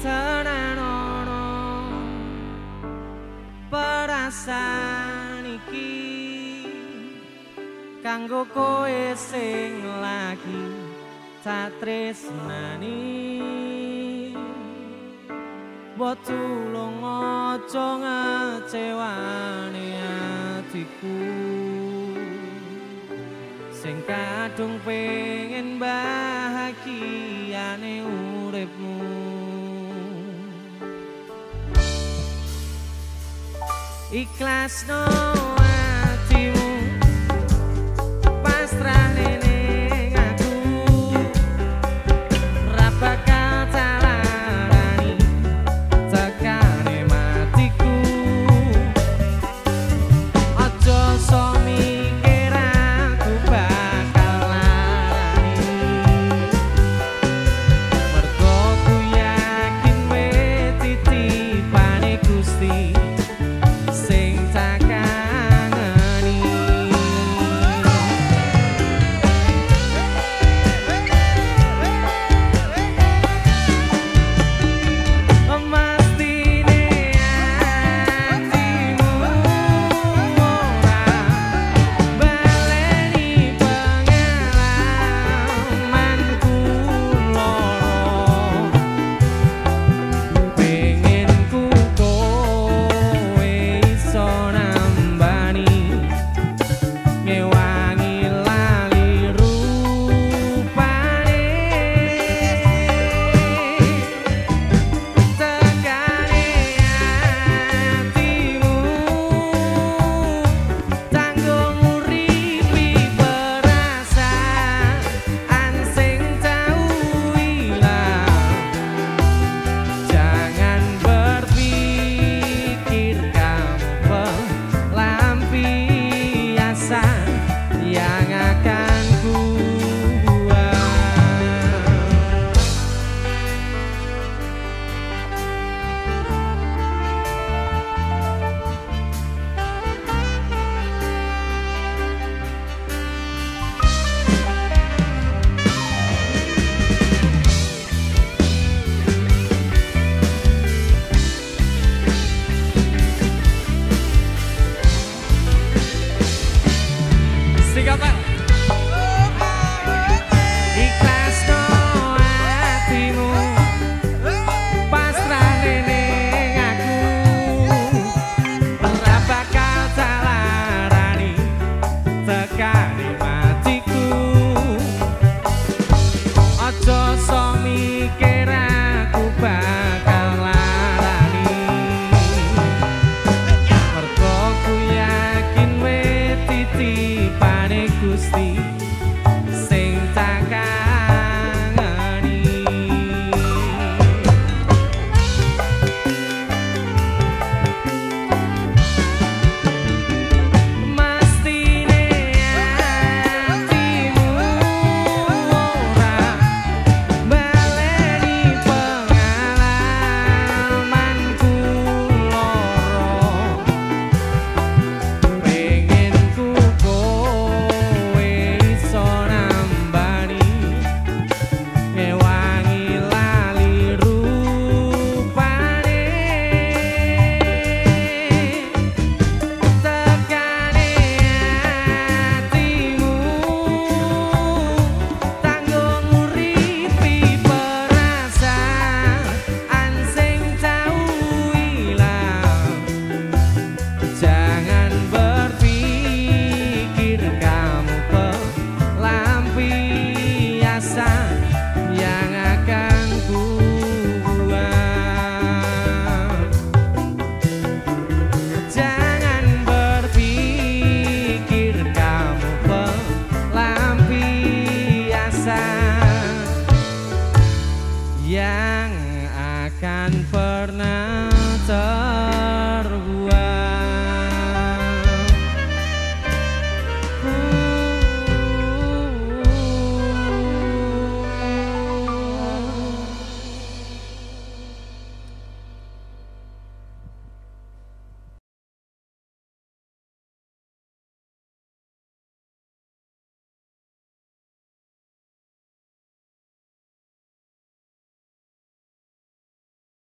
sererono perasaan iki kanggo koe sing lagi satresnani Watu long aja ngecewani atiku Sing kadung pengen bahagiane uripmu e class no Jangan pernah ter